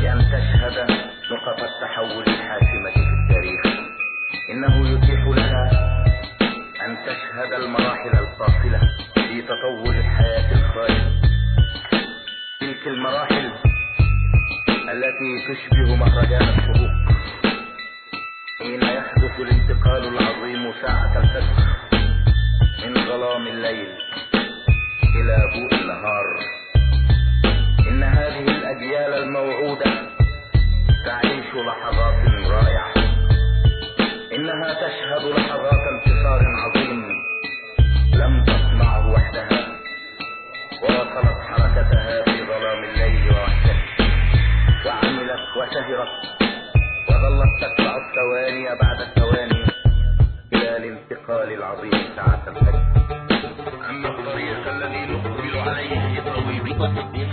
بأن تشهد نقط التحول الحاسمة في التاريخ. إنه يتيح لها أن تشهد المراحل الفاصلة في تطور الحياة الخالد تلك المراحل التي تشبه مهرجان الشروق حين يحدث الانتقال العظيم ساعة الفجر من ظلام الليل إلى ضوء النهار. إن هذه الأجيال الموعودة تعيش لحظات رائعة. إنها تشهد لحظات انتصار عظيم لم تصنعه وحدها وواصلت حركتها في ظلام الليل وحده وعملت وسهرت وظلت تتبع الثواني بعد الثواني إلى الانتقال العظيم ساعة الفجر. أما الطريق الذي نقبل عليه طويل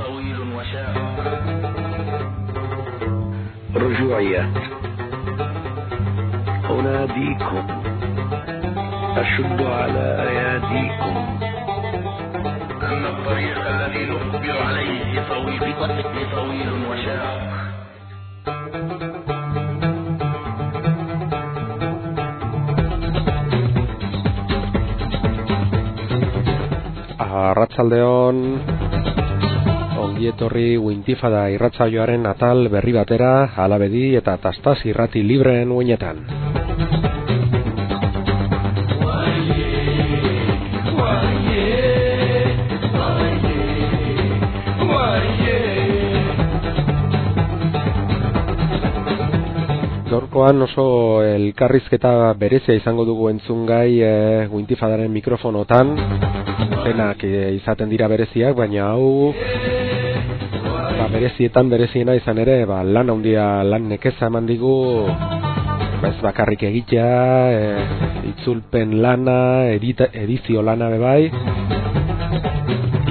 طويل وشاق رجوعيات أناديكم أشد على أياديكم. أما الطريق الذي نقبل عليه طويل طويل وشاق Arratsaldeon ongi etorri Wintifada irratsaioaren atal berri batera alabedi eta tastas irrati libreen uinetan. Gaurkoan oso elkarrizketa berezia izango dugu entzungai e, Wintifadaren mikrofonotan denak e, izaten dira bereziak, baina hau ba, berezietan bereziena izan ere ba, lan handia lan nekeza eman digu. Ba, ez bakarrik egitea e, itzulpen lana edita, edizio lana bebai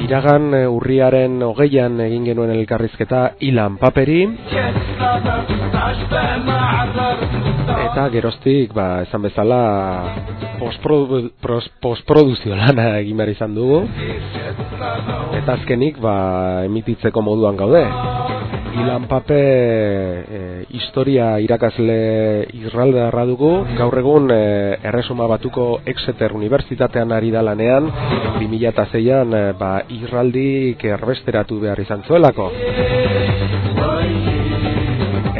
iragan e, urriaren hogeian egin genuen elkarrizketa ilan paperi. Eta geroztik ba, esan bezala postproduzio lana egin behar izan dugu. Eta azkenik ba, emititzeko moduan gaude Ilan Pape e, historia irakasle irraldarra dugu. Gaur egun e, erresuma batuko Exeter Unibertsitatean ari da lanean. 2006an e, ba, irraldik erbesteratu behar izan zuelako.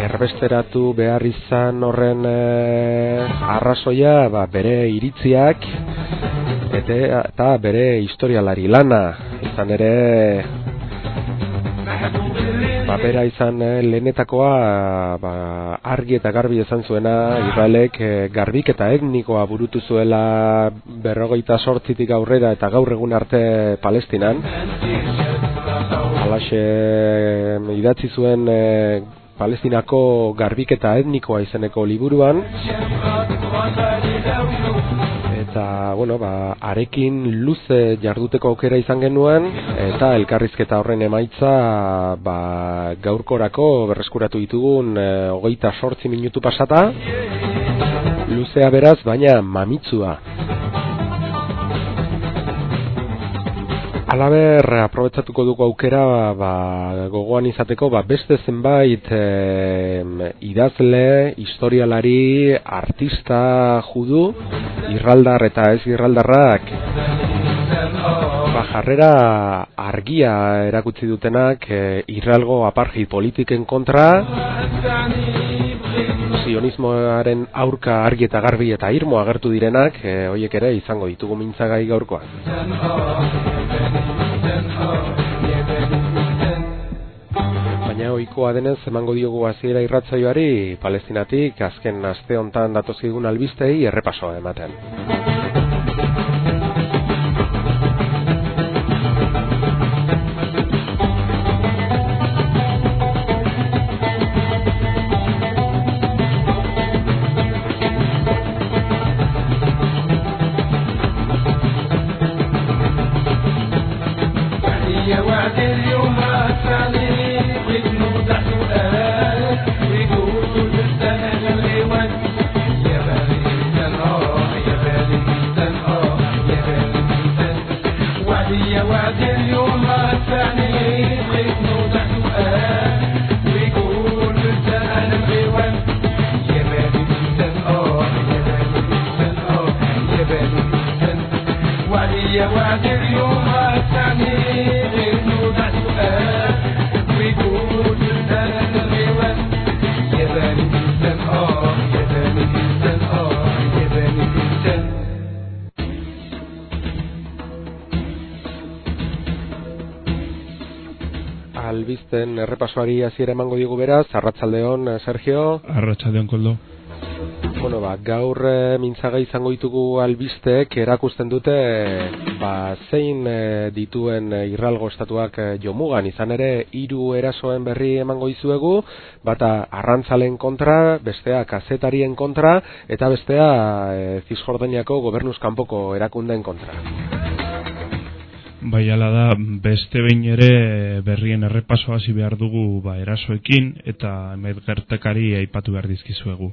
Erbesteratu behar izan horren e, arrazoia ba, bere iritziak eta, eta bere historialari lana. Izan ere ba, bera izan e, lehenetakoa ba, argi eta garbi izan zuena Israelek e, garbik eta etnikoa burutu zuela berrogeita sortzitik aurrera eta gaur egun arte Palestinan. Alaxe idatzi zuen e, Palestinako garbiketa etnikoa izeneko liburuan eta bueno, ba, arekin luze jarduteko aukera izan genuen eta elkarrizketa horren emaitza ba, gaurkorako berreskuratu ditugun e, hogeita sortzi minutu pasata. Luzea beraz, baina mamitsua Alaber, aprobetsatuko dugu aukera ba, gogoan izateko ba, beste zenbait e, idazle, historialari, artista judu, irraldar eta ez irraldarrak. Ba, jarrera argia erakutsi dutenak e, irralgo aparji politiken kontra sionismoaren aurka argi eta garbi eta irmo agertu direnak e, hoiek ere izango ditugu mintzagai gaurkoan. Baina ohikoa denez emango diogu hasiera irratzaioari Palestinatik azken aste hontan datozkigun albistei errepasoa ematen بعد اليوم الثاني انه ده سؤال ويقول ده الغيوان يبان جدا اه يبان جدا اه يبان errepasoari hasiera emango digu beraz, Arratsaldeon Sergio. Arratsaldeon Koldo. Bueno, ba, gaur e, mintzaga izango ditugu albisteek erakusten dute ba, zein e, dituen e, irralgo estatuak e, jomugan. Izan ere, hiru erasoen berri emango dizuegu, bata arrantzalen kontra, bestea kazetarien kontra, eta bestea e, Zizjordaniako gobernuz kanpoko erakundeen kontra. Bai ala da, beste behin ere berrien errepaso hasi behar dugu ba, erasoekin eta emet gertekari aipatu behar dizkizuegu.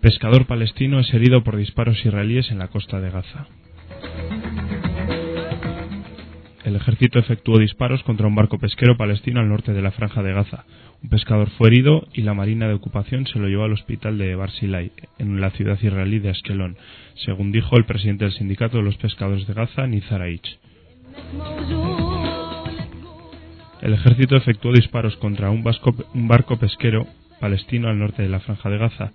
Pescador palestino es herido por disparos israelíes en la costa de Gaza. El ejército efectuó disparos contra un barco pesquero palestino al norte de la franja de Gaza. Un pescador fue herido y la marina de ocupación se lo llevó al hospital de Barzilai, en la ciudad israelí de Askelon, según dijo el presidente del sindicato de los pescadores de Gaza, Nizar Aich. El ejército efectuó disparos contra un, barco pesquero palestino al norte de la franja de Gaza.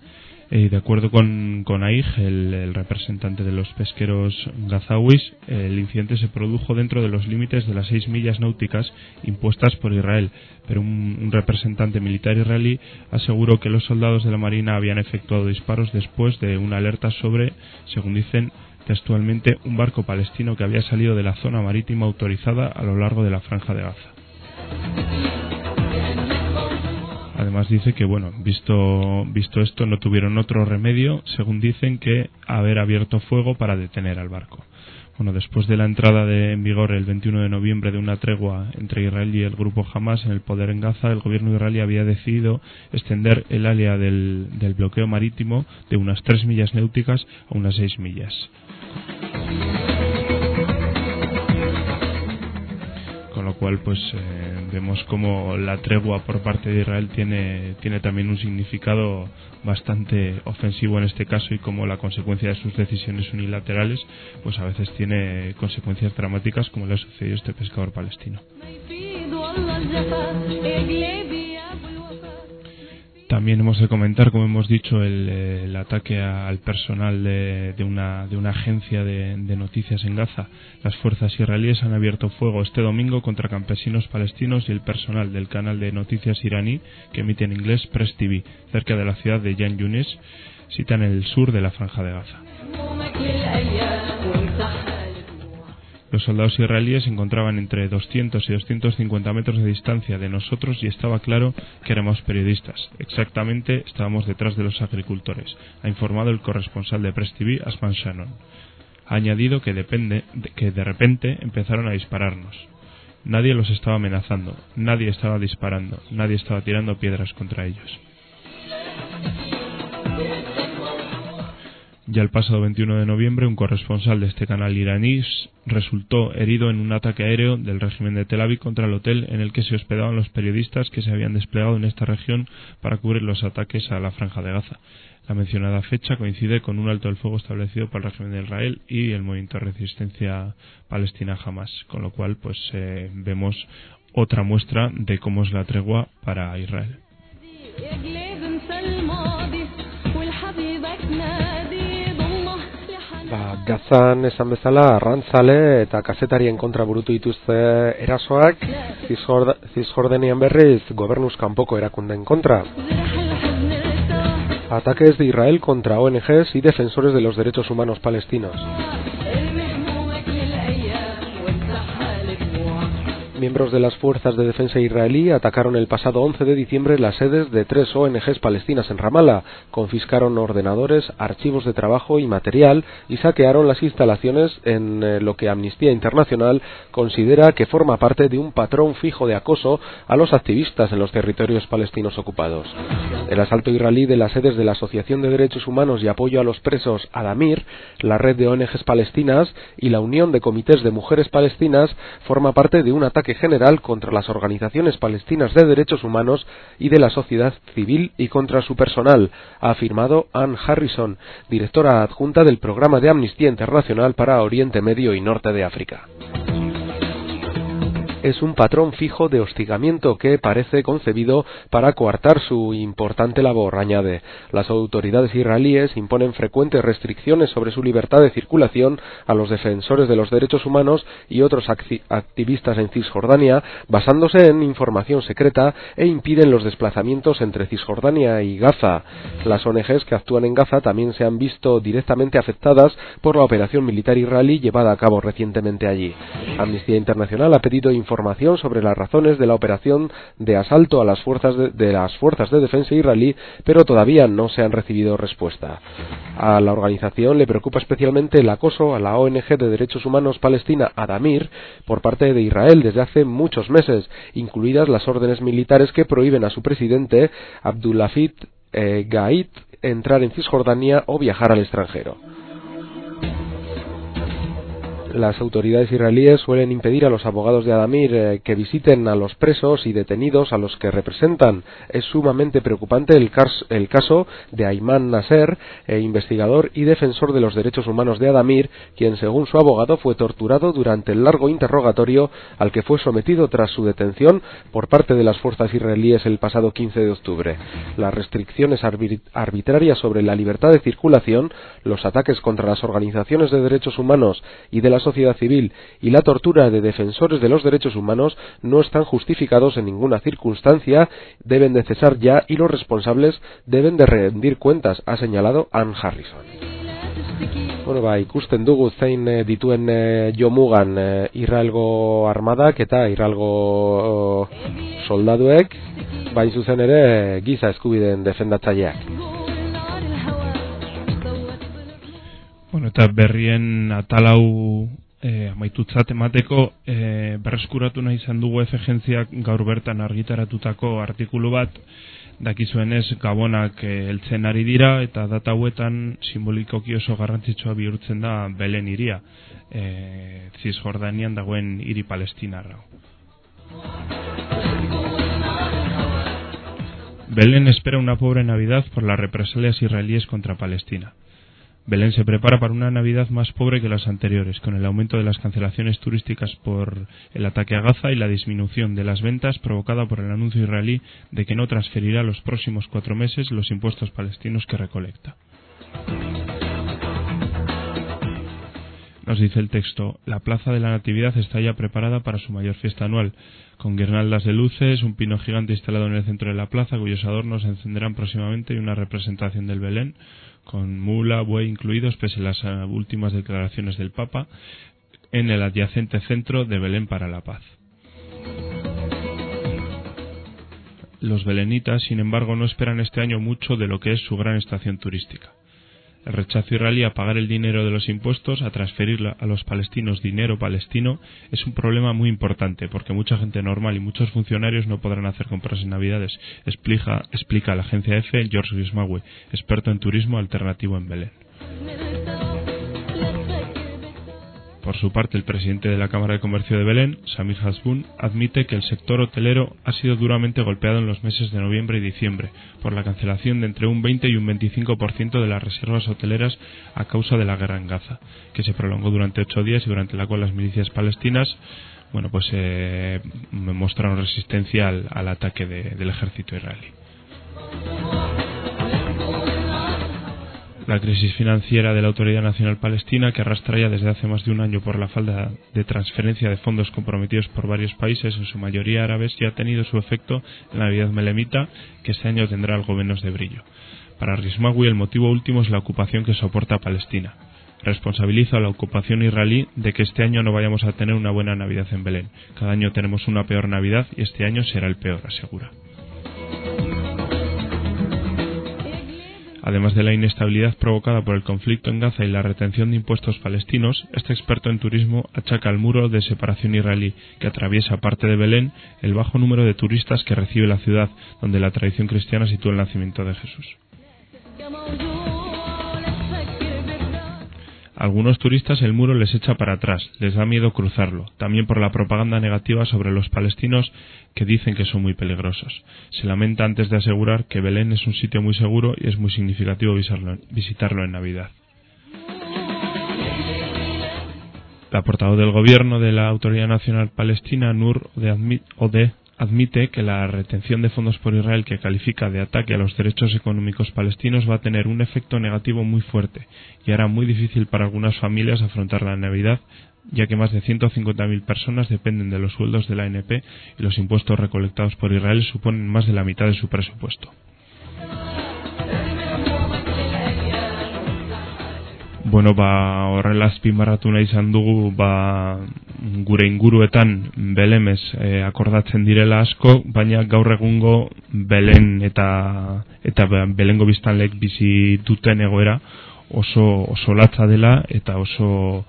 Y de acuerdo con, con AIG, el, el, representante de los pesqueros gazawis, el incidente se produjo dentro de los límites de las seis millas náuticas impuestas por Israel, pero un, un representante militar israelí aseguró que los soldados de la Marina habían efectuado disparos después de una alerta sobre, según dicen, textualmente un barco palestino que había salido de la zona marítima autorizada a lo largo de la franja de Gaza. Además dice que bueno, visto visto esto no tuvieron otro remedio, según dicen que haber abierto fuego para detener al barco. Bueno, después de la entrada de, en vigor el 21 de noviembre de una tregua entre Israel y el grupo Hamas en el poder en Gaza, el gobierno israelí había decidido extender el área del, del bloqueo marítimo de unas 3 millas náuticas a unas 6 millas. Lo cual, pues eh, vemos como la tregua por parte de Israel tiene, tiene también un significado bastante ofensivo en este caso y como la consecuencia de sus decisiones unilaterales, pues a veces tiene consecuencias dramáticas como le ha sucedido a este pescador palestino. También hemos de comentar, como hemos dicho, el, el ataque al personal de, una, agencia de, noticias en Gaza. Las fuerzas israelíes han abierto fuego este domingo contra campesinos palestinos y el personal del canal de noticias iraní que emite en inglés Press TV, cerca de la ciudad de Yan Yunis, cita en el sur de la franja de Gaza. Los soldados israelíes se encontraban entre 200 y 250 metros de distancia de nosotros y estaba claro que éramos periodistas. Exactamente estábamos detrás de los agricultores, ha informado el corresponsal de Press TV, Asman Shannon. Ha añadido que, depende, de, que de repente empezaron a dispararnos. Nadie los estaba amenazando, nadie estaba disparando, nadie estaba tirando piedras contra ellos. Ya el pasado 21 de noviembre, un corresponsal de este canal iraní resultó herido en un ataque aéreo del régimen de Tel Aviv contra el hotel en el que se hospedaban los periodistas que se habían desplegado en esta región para cubrir los ataques a la franja de Gaza. La mencionada fecha coincide con un alto del fuego establecido por el régimen de Israel y el movimiento de resistencia palestina Hamas, con lo cual pues eh, vemos otra muestra de cómo es la tregua para Israel. Gazan esan bezala arrantzale eta kazetarien kontra burutu dituzte erasoak zizjordenian berriz gobernuz kanpoko erakunden kontra. Ataques de Israel contra ONGs y defensores de los derechos humanos palestinos. Miembros de las fuerzas de defensa israelí atacaron el pasado 11 de diciembre las sedes de tres ONGs palestinas en Ramallah, confiscaron ordenadores, archivos de trabajo y material y saquearon las instalaciones en eh, lo que Amnistía Internacional considera que forma parte de un patrón fijo de acoso a los activistas en los territorios palestinos ocupados. El asalto israelí de las sedes de la Asociación de Derechos Humanos y Apoyo a los Presos Adamir, la red de ONGs palestinas y la Unión de Comités de Mujeres Palestinas forma parte de un ataque general contra las organizaciones palestinas de derechos humanos y de la sociedad civil y contra su personal, ha afirmado Ann Harrison, directora adjunta del programa de Amnistía Internacional para Oriente Medio y Norte de África. Es un patrón fijo de hostigamiento que parece concebido para coartar su importante labor, añade. Las autoridades israelíes imponen frecuentes restricciones sobre su libertad de circulación a los defensores de los derechos humanos y otros activistas en Cisjordania, basándose en información secreta e impiden los desplazamientos entre Cisjordania y Gaza. Las ONGs que actúan en Gaza también se han visto directamente afectadas por la operación militar israelí llevada a cabo recientemente allí. Amnistía Internacional ha pedido información sobre las razones de la operación de asalto a las fuerzas de, las fuerzas de defensa israelí, pero todavía no se han recibido respuesta. A la organización le preocupa especialmente el acoso a la ONG de derechos humanos palestina Adamir por parte de Israel desde hace muchos meses, incluidas las órdenes militares que prohíben a su presidente Abdulafit eh, Gaid entrar en Cisjordania o viajar al extranjero las autoridades israelíes suelen impedir a los abogados de Adamir eh, que visiten a los presos y detenidos a los que representan. Es sumamente preocupante el, caso de Ayman Nasser, eh, investigador y defensor de los derechos humanos de Adamir, quien según su abogado fue torturado durante el largo interrogatorio al que fue sometido tras su detención por parte de las fuerzas israelíes el pasado 15 de octubre. Las restricciones arbitrarias sobre la libertad de circulación, los ataques contra las organizaciones de derechos humanos y de las sociedad civil y la tortura de defensores de los derechos humanos no están justificados en ninguna circunstancia, deben de cesar ya y los responsables deben de rendir cuentas, ha señalado Ann Harrison. Bueno, ba, ikusten dugu zein eh, dituen eh, jomugan eh, irralgo armadak eta irralgo soldaduek, bain zuzen ere giza eskubideen defendatzaileak. Bueno, eta berrien atalau e, amaitutzat emateko e, berreskuratu nahi izan dugu efegentziak gaur bertan argitaratutako artikulu bat dakizuen ez gabonak e, eltzen ari dira eta data hauetan simbolikoki oso garrantzitsua bihurtzen da Belen iria e, Cisjordanian dagoen hiri palestinarra Belén espera una pobre Navidad por las represalias israelíes contra Palestina. Belén se prepara para una Navidad más pobre que las anteriores, con el aumento de las cancelaciones turísticas por el ataque a Gaza y la disminución de las ventas provocada por el anuncio israelí de que no transferirá los próximos cuatro meses los impuestos palestinos que recolecta. Nos dice el texto, la Plaza de la Natividad está ya preparada para su mayor fiesta anual, con guirnaldas de luces, un pino gigante instalado en el centro de la plaza, cuyos adornos encenderán próximamente y una representación del Belén, con mula, buey incluidos, pese a las eh, últimas declaraciones del Papa, en el adyacente centro de Belén para la Paz. Los belenitas, sin embargo, no esperan este año mucho de lo que es su gran estación turística. El rechazo israelí a pagar el dinero de los impuestos, a transferir a los palestinos dinero palestino, es un problema muy importante porque mucha gente normal y muchos funcionarios no podrán hacer compras en Navidades, explica, la agencia EFE George Gismawe, experto en turismo alternativo en Belén. Por su parte, el presidente de la Cámara de Comercio de Belén, Samir Hasbun, admite que el sector hotelero ha sido duramente golpeado en los meses de noviembre y diciembre por la cancelación de entre un 20 y un 25% de las reservas hoteleras a causa de la guerra en Gaza, que se prolongó durante ocho días y durante la cual las milicias palestinas bueno, pues eh, mostraron resistencia al, ataque del ejército israelí. La crisis financiera de la Autoridad Nacional Palestina, que arrastra ya desde hace más de un año por la falta de transferencia de fondos comprometidos por varios países, en su mayoría árabes, ya ha tenido su efecto en la Navidad melemita, que este año tendrá algo menos de brillo. Para Rismawi el motivo último es la ocupación que soporta Palestina. Responsabiliza a la ocupación israelí de que este año no vayamos a tener una buena Navidad en Belén. Cada año tenemos una peor Navidad y este año será el peor, asegura. Además de la inestabilidad provocada por el conflicto en Gaza y la retención de impuestos palestinos, este experto en turismo achaca al muro de separación israelí que atraviesa parte de Belén el bajo número de turistas que recibe la ciudad, donde la tradición cristiana sitúa el nacimiento de Jesús. Algunos turistas el muro les echa para atrás, les da miedo cruzarlo, también por la propaganda negativa sobre los palestinos que dicen que son muy peligrosos. Se lamenta antes de asegurar que Belén es un sitio muy seguro y es muy significativo visitarlo en Navidad. La portavoz del gobierno de la Autoridad Nacional Palestina, Nur Ode, admite que la retención de fondos por Israel que califica de ataque a los derechos económicos palestinos va a tener un efecto negativo muy fuerte y hará muy difícil para algunas familias afrontar la Navidad ya que más de 150.000 personas dependen de los sueldos de la ANP y los impuestos recolectados por Israel suponen más de la mitad de su presupuesto. Bueno, ba, horrela azpimarratu nahi izan dugu, ba, gure inguruetan belemez e, akordatzen direla asko, baina gaur egungo belen eta eta belengo biztanlek bizi duten egoera oso, oso latza dela eta oso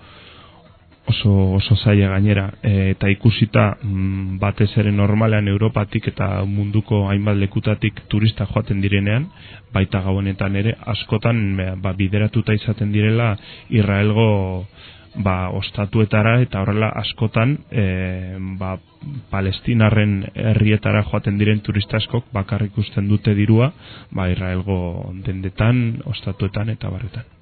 oso, oso zaila gainera e, eta ikusita mm, batez ere normalean Europatik eta munduko hainbat lekutatik turista joaten direnean baita gauenetan ere askotan ba, bideratuta izaten direla Israelgo ba, ostatuetara eta horrela askotan e, ba, palestinarren herrietara joaten diren turista askok bakarrik ikusten dute dirua ba, Israelgo dendetan, ostatuetan eta barretan.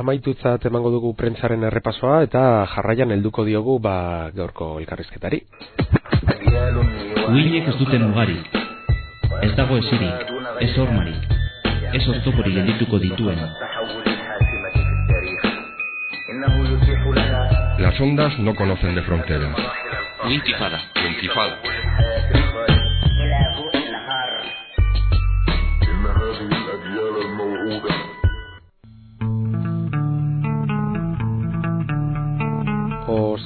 Amaitutzat emango dugu prentzaren errepasoa eta jarraian helduko diogu ba gaurko elkarrizketari. Uinek ez duten mugarik, ez dago esirik, ez hormarik, ez oztopori geldituko dituen. Las ondas no conocen de fronteras. Uintifada. Uintifada.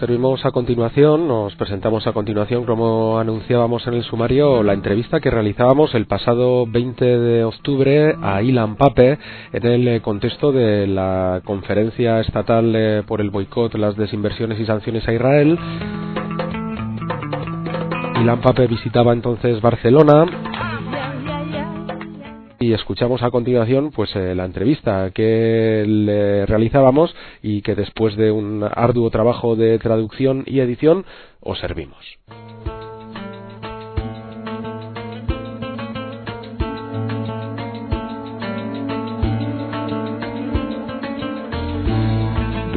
Servimos a continuación, nos presentamos a continuación, como anunciábamos en el sumario, la entrevista que realizábamos el pasado 20 de octubre a Ilan Pape en el contexto de la conferencia estatal eh, por el boicot, las desinversiones y sanciones a Israel. Ilan Pape visitaba entonces Barcelona y escuchamos a continuación pues eh, la entrevista que le realizábamos y que después de un arduo trabajo de traducción y edición os servimos.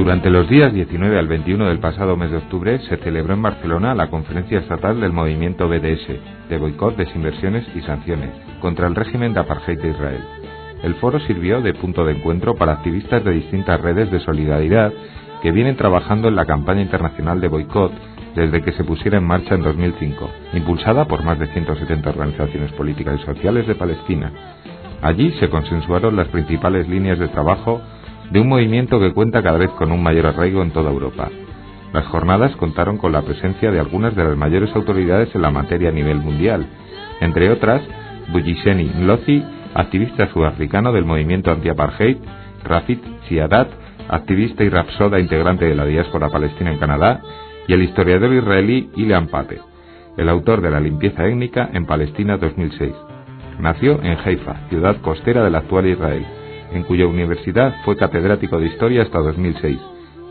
Durante los días 19 al 21 del pasado mes de octubre se celebró en Barcelona la conferencia estatal del movimiento BDS, de boicot, desinversiones y sanciones, contra el régimen de apartheid de Israel. El foro sirvió de punto de encuentro para activistas de distintas redes de solidaridad que vienen trabajando en la campaña internacional de boicot desde que se pusiera en marcha en 2005, impulsada por más de 170 organizaciones políticas y sociales de Palestina. Allí se consensuaron las principales líneas de trabajo de un movimiento que cuenta cada vez con un mayor arraigo en toda Europa. Las jornadas contaron con la presencia de algunas de las mayores autoridades en la materia a nivel mundial, entre otras Bujiseni Nlozi, activista sudafricano del movimiento anti-apartheid, Rafid Siadat, activista y rapsoda integrante de la diáspora palestina en Canadá, y el historiador israelí Ilan Pape, el autor de La limpieza étnica en Palestina 2006. Nació en Haifa, ciudad costera del actual Israel, en cuya universidad fue catedrático de historia hasta 2006,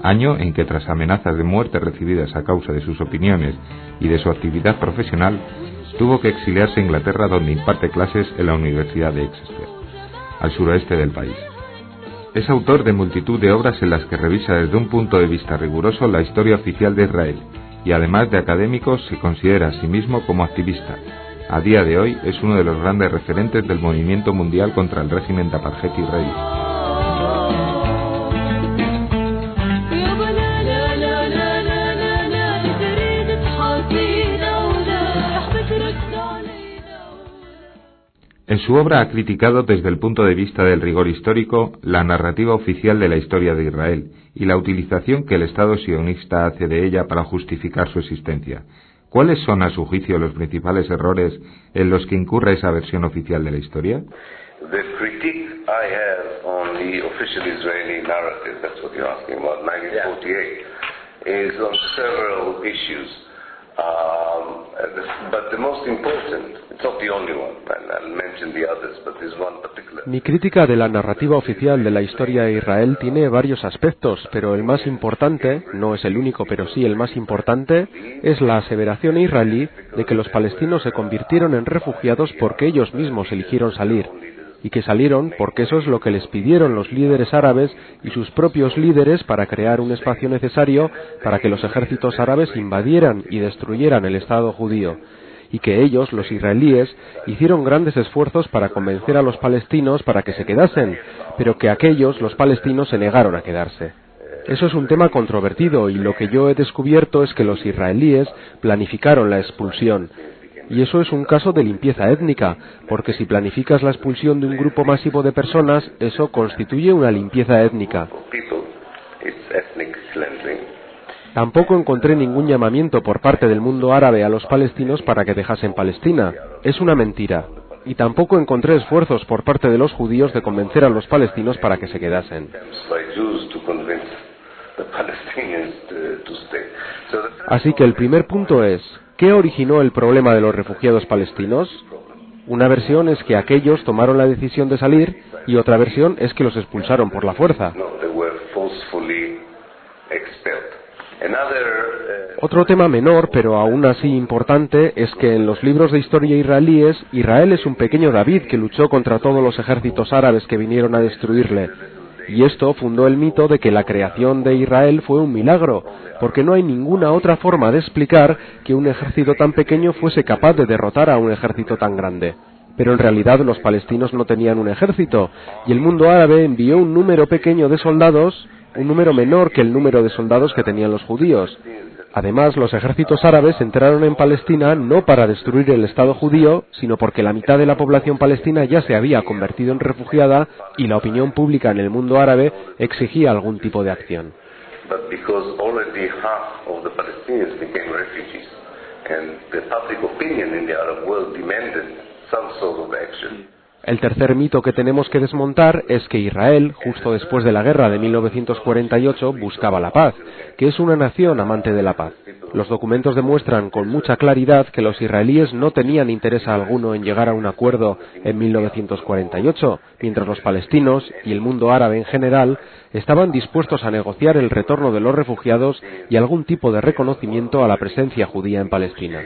año en que tras amenazas de muerte recibidas a causa de sus opiniones y de su actividad profesional, tuvo que exiliarse a Inglaterra donde imparte clases en la Universidad de Exeter, al suroeste del país. Es autor de multitud de obras en las que revisa desde un punto de vista riguroso la historia oficial de Israel y además de académico se considera a sí mismo como activista, a día de hoy es uno de los grandes referentes del movimiento mundial contra el régimen de apartheid israelí. En su obra ha criticado desde el punto de vista del rigor histórico la narrativa oficial de la historia de Israel y la utilización que el Estado sionista hace de ella para justificar su existencia, ¿Cuáles son, a su juicio, los principales errores en los que incurre esa versión oficial de la historia? The critique I have on the official Israeli narrative, that's what you're asking about, 1948, is on several issues. But the most important, it's not the only one, and I'll mention the others, but there's one particular. Mi crítica de la narrativa oficial de la historia de Israel tiene varios aspectos, pero el más importante, no es el único, pero sí el más importante, es la aseveración israelí de que los palestinos se convirtieron en refugiados porque ellos mismos eligieron salir y que salieron porque eso es lo que les pidieron los líderes árabes y sus propios líderes para crear un espacio necesario para que los ejércitos árabes invadieran y destruyeran el Estado judío y que ellos, los israelíes, hicieron grandes esfuerzos para convencer a los palestinos para que se quedasen, pero que aquellos, los palestinos, se negaron a quedarse. Eso es un tema controvertido y lo que yo he descubierto es que los israelíes planificaron la expulsión, y eso es un caso de limpieza étnica, porque si planificas la expulsión de un grupo masivo de personas, eso constituye una limpieza étnica. Tampoco encontré ningún llamamiento por parte del mundo árabe a los palestinos para que dejasen Palestina. Es una mentira. Y tampoco encontré esfuerzos por parte de los judíos de convencer a los palestinos para que se quedasen. Así que el primer punto es, ¿Qué originó el problema de los refugiados palestinos? Una versión es que aquellos tomaron la decisión de salir y otra versión es que los expulsaron por la fuerza. Otro tema menor, pero aún así importante, es que en los libros de historia israelíes, Israel es un pequeño David que luchó contra todos los ejércitos árabes que vinieron a destruirle. Y esto fundó el mito de que la creación de Israel fue un milagro, porque no hay ninguna otra forma de explicar que un ejército tan pequeño fuese capaz de derrotar a un ejército tan grande. Pero en realidad los palestinos no tenían un ejército, y el mundo árabe envió un número pequeño de soldados, un número menor que el número de soldados que tenían los judíos, Además, los ejércitos árabes entraron en Palestina no para destruir el Estado judío, sino porque la mitad de la población palestina ya se había convertido en refugiada y la opinión pública en el mundo árabe exigía algún tipo de acción. El tercer mito que tenemos que desmontar es que Israel, justo después de la guerra de 1948, buscaba la paz, que es una nación amante de la paz. Los documentos demuestran con mucha claridad que los israelíes no tenían interés alguno en llegar a un acuerdo en 1948, mientras los palestinos y el mundo árabe en general estaban dispuestos a negociar el retorno de los refugiados y algún tipo de reconocimiento a la presencia judía en Palestina.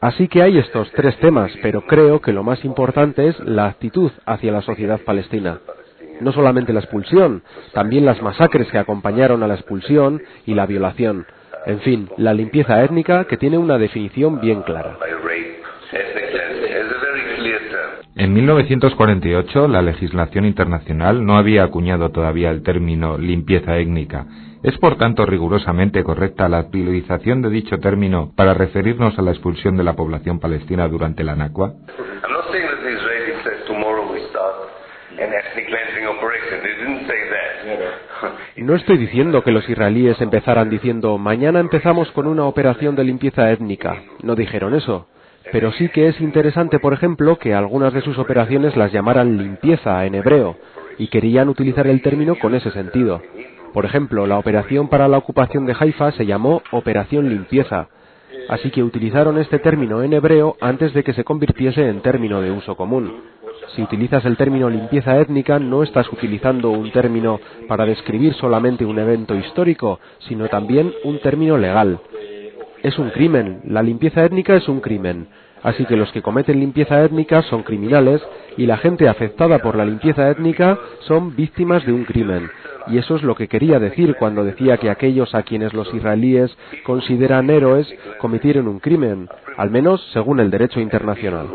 Así que hay estos tres temas, pero creo que lo más importante es la actitud hacia la sociedad palestina. No solamente la expulsión, también las masacres que acompañaron a la expulsión y la violación. En fin, la limpieza étnica que tiene una definición bien clara. En 1948 la legislación internacional no había acuñado todavía el término limpieza étnica. ¿Es por tanto rigurosamente correcta la utilización de dicho término para referirnos a la expulsión de la población palestina durante la Nakba? No estoy diciendo que los israelíes empezaran diciendo mañana empezamos con una operación de limpieza étnica. No dijeron eso. Pero sí que es interesante, por ejemplo, que algunas de sus operaciones las llamaran limpieza en hebreo, y querían utilizar el término con ese sentido. Por ejemplo, la operación para la ocupación de Haifa se llamó Operación Limpieza, así que utilizaron este término en hebreo antes de que se convirtiese en término de uso común. Si utilizas el término limpieza étnica, no estás utilizando un término para describir solamente un evento histórico, sino también un término legal es un crimen. La limpieza étnica es un crimen. Así que los que cometen limpieza étnica son criminales y la gente afectada por la limpieza étnica son víctimas de un crimen. Y eso es lo que quería decir cuando decía que aquellos a quienes los israelíes consideran héroes cometieron un crimen, al menos según el derecho internacional.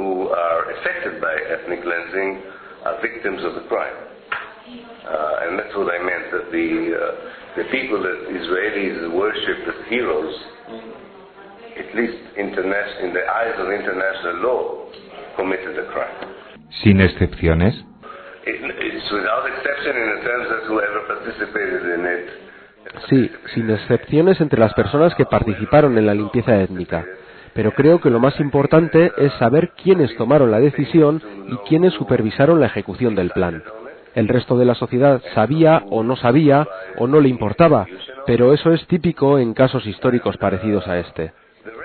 ¿Sin excepciones? Sí, sin excepciones entre las personas que participaron en la limpieza étnica. pero creo que lo más importante es saber quiénes tomaron la decisión y quiénes supervisaron la ejecución del plan. El resto de la sociedad sabía o no sabía o no le importaba, pero eso es típico en casos históricos parecidos a este.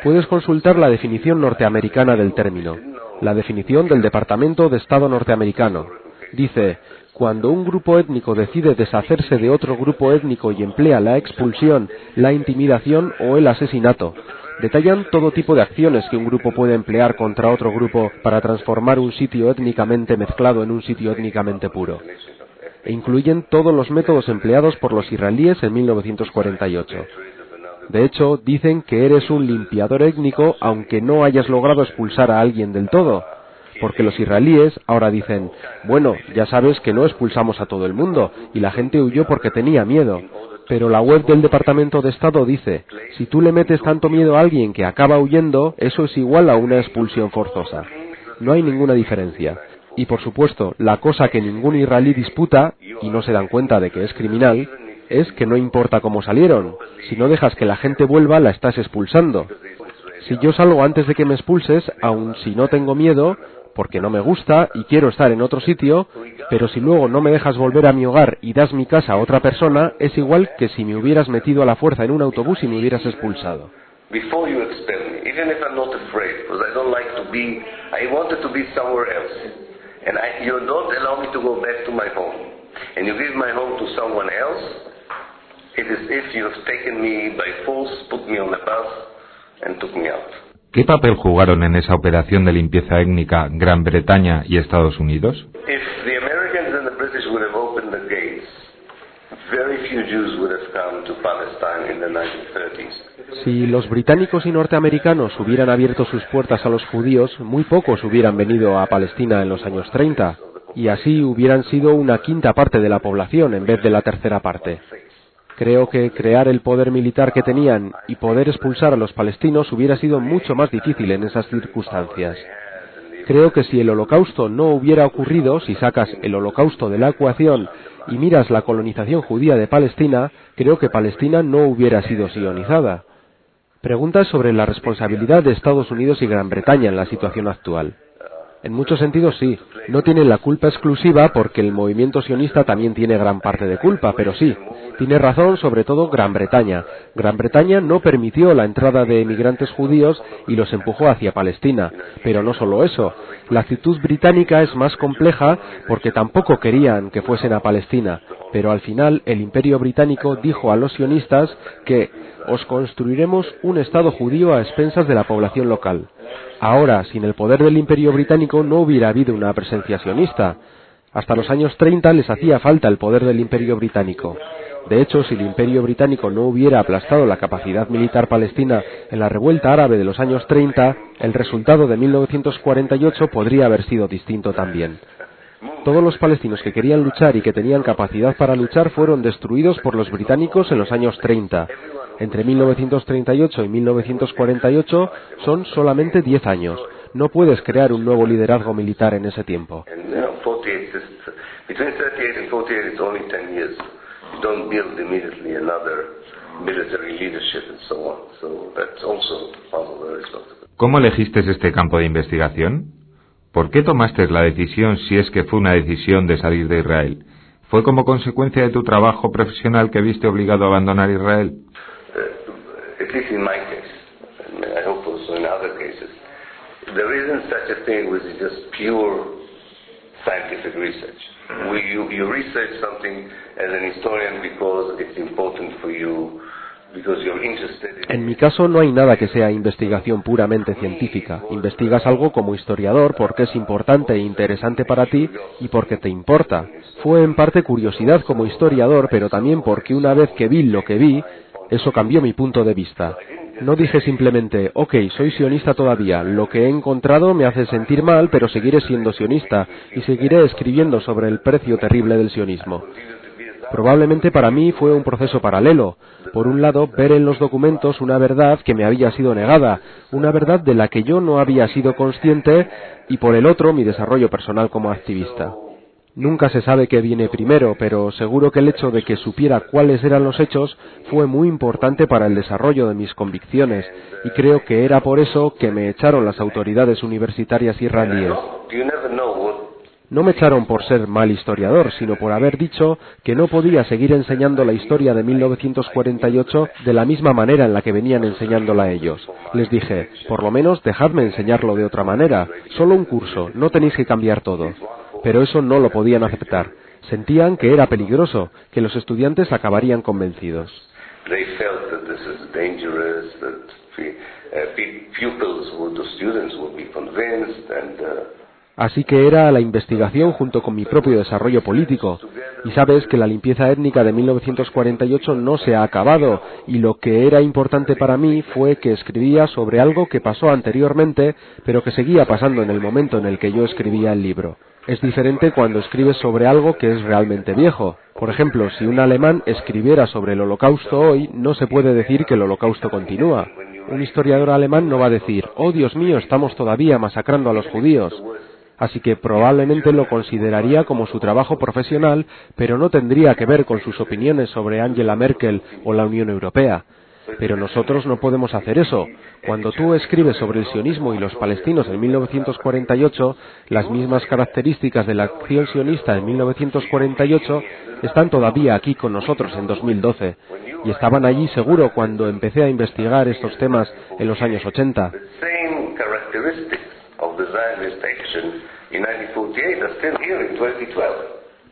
Puedes consultar la definición norteamericana del término, la definición del Departamento de Estado norteamericano. Dice, cuando un grupo étnico decide deshacerse de otro grupo étnico y emplea la expulsión, la intimidación o el asesinato, detallan todo tipo de acciones que un grupo puede emplear contra otro grupo para transformar un sitio étnicamente mezclado en un sitio étnicamente puro. E incluyen todos los métodos empleados por los israelíes en 1948. De hecho, dicen que eres un limpiador étnico aunque no hayas logrado expulsar a alguien del todo. Porque los israelíes ahora dicen, bueno, ya sabes que no expulsamos a todo el mundo, y la gente huyó porque tenía miedo. Pero la web del Departamento de Estado dice, si tú le metes tanto miedo a alguien que acaba huyendo, eso es igual a una expulsión forzosa. No hay ninguna diferencia. Y por supuesto, la cosa que ningún israelí disputa, y no se dan cuenta de que es criminal, es que no importa cómo salieron. Si no dejas que la gente vuelva, la estás expulsando. Si yo salgo antes de que me expulses, aun si no tengo miedo, porque no me gusta y quiero estar en otro sitio, pero si luego no me dejas volver a mi hogar y das mi casa a otra persona, es igual que si me hubieras metido a la fuerza en un autobús y me hubieras expulsado. And I, you don't allow me to go back to my home, and you give my home to someone else, it is if you have taken me by force, put me on a bus, and took me out. ¿Qué papel jugaron en esa operación de limpieza étnica Gran Bretaña y Estados Unidos? If the Americans and the British would have opened the gates, very few Jews would have come to Palestine in the 1930s. Si los británicos y norteamericanos hubieran abierto sus puertas a los judíos, muy pocos hubieran venido a Palestina en los años 30, y así hubieran sido una quinta parte de la población en vez de la tercera parte. Creo que crear el poder militar que tenían y poder expulsar a los palestinos hubiera sido mucho más difícil en esas circunstancias. Creo que si el holocausto no hubiera ocurrido, si sacas el holocausto de la ecuación y miras la colonización judía de Palestina, creo que Palestina no hubiera sido sionizada. Preguntas sobre la responsabilidad de Estados Unidos y Gran Bretaña en la situación actual. En muchos sentidos sí. No tienen la culpa exclusiva porque el movimiento sionista también tiene gran parte de culpa, pero sí. Tiene razón sobre todo Gran Bretaña. Gran Bretaña no permitió la entrada de emigrantes judíos y los empujó hacia Palestina. Pero no solo eso. La actitud británica es más compleja porque tampoco querían que fuesen a Palestina. Pero al final el imperio británico dijo a los sionistas que os construiremos un Estado judío a expensas de la población local. Ahora, sin el poder del imperio británico no hubiera habido una presencia sionista. Hasta los años 30 les hacía falta el poder del imperio británico. De hecho, si el imperio británico no hubiera aplastado la capacidad militar palestina en la revuelta árabe de los años 30, el resultado de 1948 podría haber sido distinto también. Todos los palestinos que querían luchar y que tenían capacidad para luchar fueron destruidos por los británicos en los años 30. Entre 1938 y 1948 son solamente 10 años. No puedes crear un nuevo liderazgo militar en ese tiempo. And you know, 48 is, between 38 and 48 is only 10 years. You don't build immediately another military leadership and so on. So that's also part of the responsibility. ¿Cómo elegiste este campo de investigación? ¿Por qué tomaste la decisión, si es que fue una decisión, de salir de Israel? ¿Fue como consecuencia de tu trabajo profesional que viste obligado a abandonar Israel? At least in my case, and I hope also in other cases, there isn't such a thing which is just pure scientific research. We, you, you research something as an historian because it's important for you, because you're interested in En mi caso no hay nada que sea investigación puramente científica. Investigas algo como historiador porque es importante e interesante para ti y porque te importa. Fue en parte curiosidad como historiador, pero también porque una vez que vi lo que vi, eso cambió mi punto de vista. No dije simplemente, ok, soy sionista todavía, lo que he encontrado me hace sentir mal, pero seguiré siendo sionista y seguiré escribiendo sobre el precio terrible del sionismo. Probablemente para mí fue un proceso paralelo. Por un lado, ver en los documentos una verdad que me había sido negada, una verdad de la que yo no había sido consciente, y por el otro, mi desarrollo personal como activista. Nunca se sabe qué viene primero, pero seguro que el hecho de que supiera cuáles eran los hechos fue muy importante para el desarrollo de mis convicciones, y creo que era por eso que me echaron las autoridades universitarias israelíes. No me echaron por ser mal historiador, sino por haber dicho que no podía seguir enseñando la historia de 1948 de la misma manera en la que venían enseñándola ellos. Les dije, por lo menos dejadme enseñarlo de otra manera, solo un curso, no tenéis que cambiar todo. Pero eso no lo podían aceptar. Sentían que era peligroso, que los estudiantes acabarían convencidos. Así que era la investigación junto con mi propio desarrollo político. Y sabes que la limpieza étnica de 1948 no se ha acabado, y lo que era importante para mí fue que escribía sobre algo que pasó anteriormente, pero que seguía pasando en el momento en el que yo escribía el libro. Es diferente cuando escribes sobre algo que es realmente viejo. Por ejemplo, si un alemán escribiera sobre el holocausto hoy, no se puede decir que el holocausto continúa. Un historiador alemán no va a decir, oh Dios mío, estamos todavía masacrando a los judíos así que probablemente lo consideraría como su trabajo profesional, pero no tendría que ver con sus opiniones sobre Angela Merkel o la Unión Europea. Pero nosotros no podemos hacer eso. Cuando tú escribes sobre el sionismo y los palestinos en 1948, las mismas características de la acción sionista en 1948 están todavía aquí con nosotros en 2012 y estaban allí seguro cuando empecé a investigar estos temas en los años 80.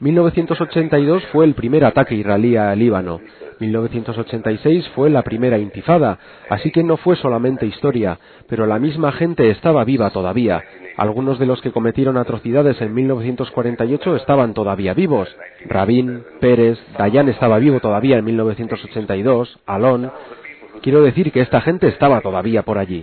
1982 fue el primer ataque israelí a Líbano. 1986 fue la primera intifada, así que no fue solamente historia, pero la misma gente estaba viva todavía. Algunos de los que cometieron atrocidades en 1948 estaban todavía vivos. Rabin, Pérez, Dayan estaba vivo todavía en 1982, Alon. Quiero decir que esta gente estaba todavía por allí.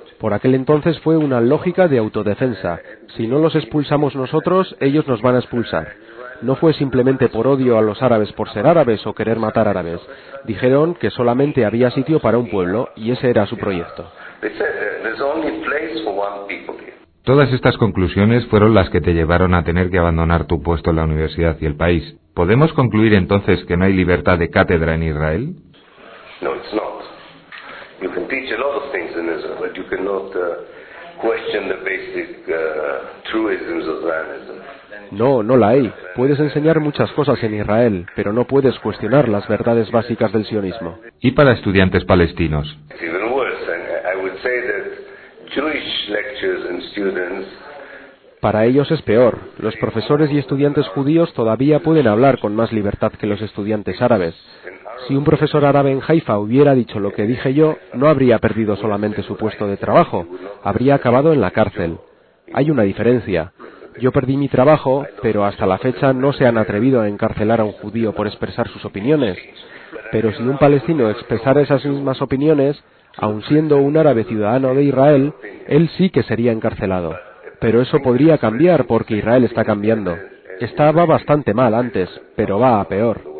Por aquel entonces fue una lógica de autodefensa. Si no los expulsamos nosotros, ellos nos van a expulsar. No fue simplemente por odio a los árabes por ser árabes o querer matar árabes. Dijeron que solamente había sitio para un pueblo y ese era su proyecto. Todas estas conclusiones fueron las que te llevaron a tener que abandonar tu puesto en la universidad y el país. ¿Podemos concluir entonces que no hay libertad de cátedra en Israel? No, it's not. You can teach a lot of things in Israel, but you cannot uh, question the basic uh, truisms of Zionism. No, no la hay. Puedes enseñar muchas cosas en Israel, pero no puedes cuestionar las verdades básicas del sionismo. ¿Y para estudiantes palestinos? It's even worse. And I would say that Jewish lectures and students Para ellos es peor. Los profesores y estudiantes judíos todavía pueden hablar con más libertad que los estudiantes árabes. Si un profesor árabe en Haifa hubiera dicho lo que dije yo, no habría perdido solamente su puesto de trabajo, habría acabado en la cárcel. Hay una diferencia. Yo perdí mi trabajo, pero hasta la fecha no se han atrevido a encarcelar a un judío por expresar sus opiniones. Pero si un palestino expresara esas mismas opiniones, aun siendo un árabe ciudadano de Israel, él sí que sería encarcelado. Pero eso podría cambiar porque Israel está cambiando. Estaba bastante mal antes, pero va a peor.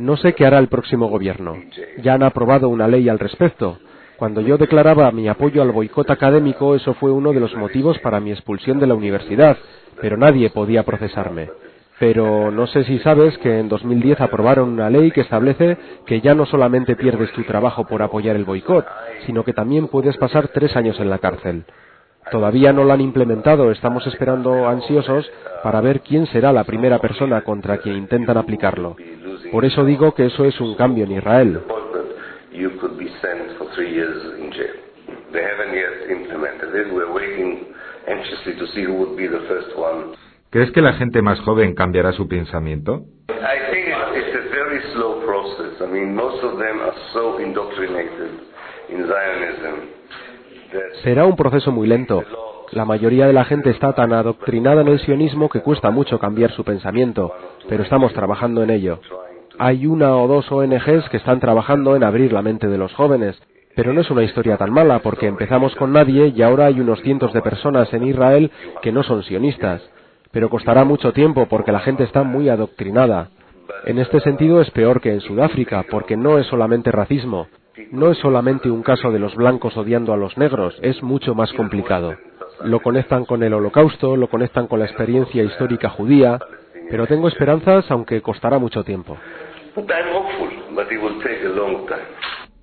No sé qué hará el próximo gobierno. Ya han aprobado una ley al respecto. Cuando yo declaraba mi apoyo al boicot académico, eso fue uno de los motivos para mi expulsión de la universidad, pero nadie podía procesarme. Pero no sé si sabes que en 2010 aprobaron una ley que establece que ya no solamente pierdes tu trabajo por apoyar el boicot, sino que también puedes pasar tres años en la cárcel. Todavía no lo han implementado, estamos esperando ansiosos para ver quién será la primera persona contra quien intentan aplicarlo. Por eso digo que eso es un cambio en Israel. ¿Crees que la gente más joven cambiará su pensamiento? Será un proceso muy lento. La mayoría de la gente está tan adoctrinada en el sionismo que cuesta mucho cambiar su pensamiento, pero estamos trabajando en ello. Hay una o dos ONGs que están trabajando en abrir la mente de los jóvenes, pero no es una historia tan mala porque empezamos con nadie y ahora hay unos cientos de personas en Israel que no son sionistas. Pero costará mucho tiempo porque la gente está muy adoctrinada. En este sentido es peor que en Sudáfrica porque no es solamente racismo, no es solamente un caso de los blancos odiando a los negros, es mucho más complicado. Lo conectan con el holocausto, lo conectan con la experiencia histórica judía, pero tengo esperanzas aunque costará mucho tiempo.